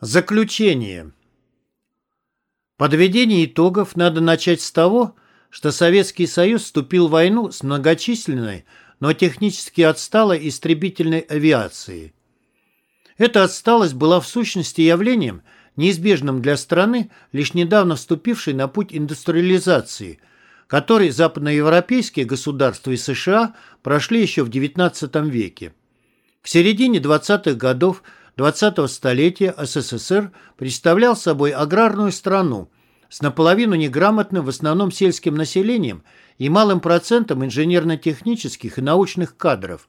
Заключение. Подведение итогов надо начать с того, что Советский Союз вступил в войну с многочисленной, но технически отсталой истребительной авиацией. Эта отсталость была в сущности явлением, неизбежным для страны, лишь недавно вступившей на путь индустриализации, который западноевропейские государства и США прошли еще в XIX веке. К середине 20-х годов 20-го столетия СССР представлял собой аграрную страну с наполовину неграмотным в основном сельским населением и малым процентом инженерно-технических и научных кадров.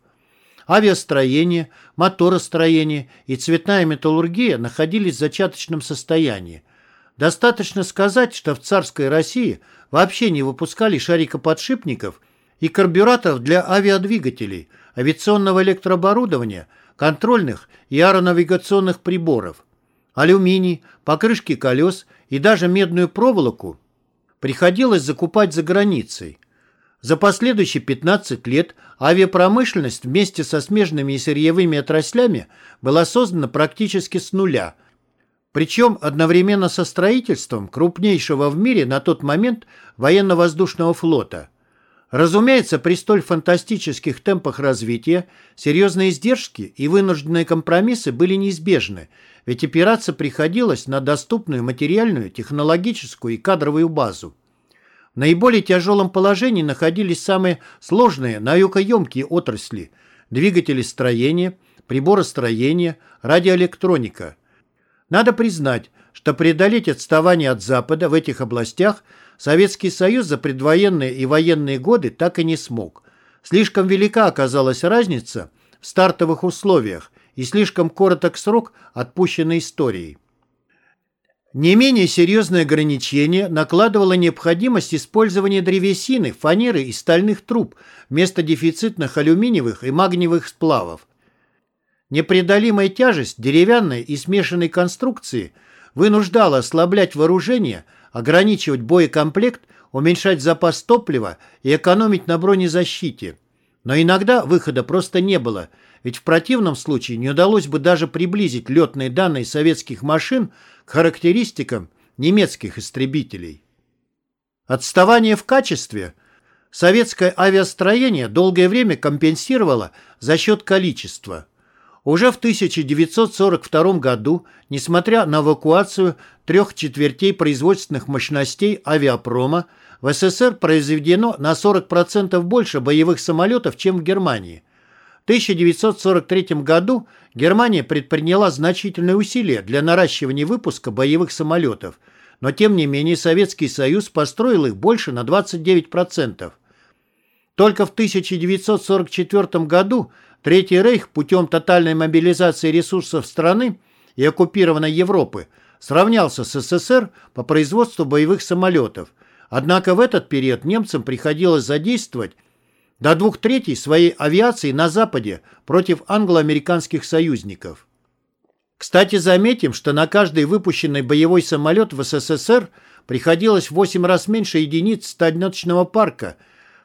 Авиастроение, моторостроение и цветная металлургия находились в зачаточном состоянии. Достаточно сказать, что в царской России вообще не выпускали шарикоподшипников и карбюраторов для авиадвигателей, авиационного электрооборудования – контрольных и аэронавигационных приборов, алюминий, покрышки колес и даже медную проволоку приходилось закупать за границей. За последующие 15 лет авиапромышленность вместе со смежными и сырьевыми отраслями была создана практически с нуля, причем одновременно со строительством крупнейшего в мире на тот момент военно-воздушного флота – Разумеется, при столь фантастических темпах развития серьезные издержки и вынужденные компромиссы были неизбежны, ведь опираться приходилось на доступную материальную, технологическую и кадровую базу. В наиболее тяжелом положении находились самые сложные, наукоемкие отрасли – двигатели строения, приборостроения, радиоэлектроника. Надо признать, что преодолеть отставание от Запада в этих областях – Советский Союз за предвоенные и военные годы так и не смог. Слишком велика оказалась разница в стартовых условиях и слишком короток срок отпущенной историей. Не менее серьезное ограничение накладывало необходимость использования древесины, фанеры и стальных труб вместо дефицитных алюминиевых и магниевых сплавов. Непреодолимая тяжесть деревянной и смешанной конструкции вынуждала ослаблять вооружение – ограничивать боекомплект, уменьшать запас топлива и экономить на бронезащите. Но иногда выхода просто не было, ведь в противном случае не удалось бы даже приблизить летные данные советских машин к характеристикам немецких истребителей. Отставание в качестве советское авиастроение долгое время компенсировало за счет количества – уже в 1942 году, несмотря на эвакуацию трех четвертей производственных мощностей авиапрома, в СССР произведено на 40% больше боевых самолетов, чем в Германии. В 1943 году Германия предприняла значительные усилия для наращивания выпуска боевых самолетов, но тем не менее Советский Союз построил их больше на 29%. Только в 1944 году Третий Рейх путем тотальной мобилизации ресурсов страны и оккупированной Европы сравнялся с СССР по производству боевых самолетов. Однако в этот период немцам приходилось задействовать до двух третей своей авиации на Западе против англо-американских союзников. Кстати, заметим, что на каждый выпущенный боевой самолет в СССР приходилось в 8 раз меньше единиц стадночного парка,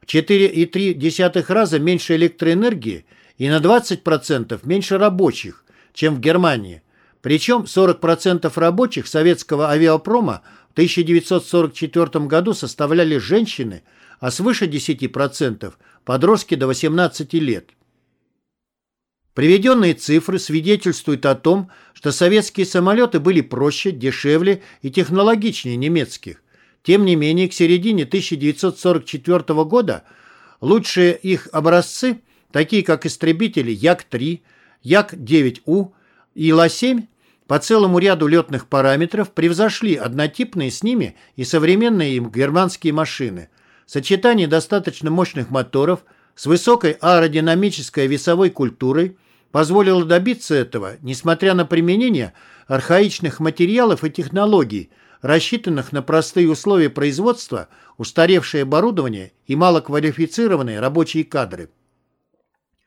4,3 раза меньше электроэнергии и на 20% меньше рабочих, чем в Германии. Причем 40% рабочих советского авиапрома в 1944 году составляли женщины, а свыше 10% – подростки до 18 лет. Приведенные цифры свидетельствуют о том, что советские самолеты были проще, дешевле и технологичнее немецких. Тем не менее, к середине 1944 года лучшие их образцы – такие как истребители Як-3, Як-9У и Ла-7, по целому ряду летных параметров превзошли однотипные с ними и современные им германские машины. Сочетание достаточно мощных моторов с высокой аэродинамической весовой культурой позволило добиться этого, несмотря на применение архаичных материалов и технологий, рассчитанных на простые условия производства, устаревшее оборудование и малоквалифицированные рабочие кадры.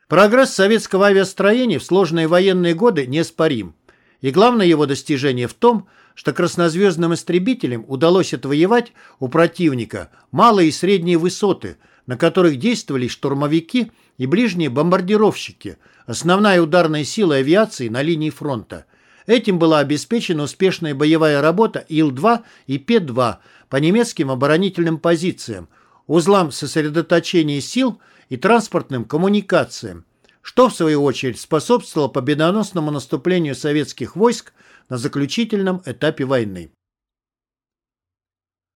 Прогресс советского авиастроения в сложные военные годы неоспорим. И главное его достижение в том, что краснозвездным истребителям удалось отвоевать у противника малые и средние высоты, на которых действовали штурмовики и ближние бомбардировщики, основная ударная сила авиации на линии фронта. Этим была обеспечена успешная боевая работа Ил-2 и П-2 по немецким оборонительным позициям, узлам сосредоточения сил и транспортным коммуникациям, что, в свою очередь, способствовало победоносному наступлению советских войск на заключительном этапе войны.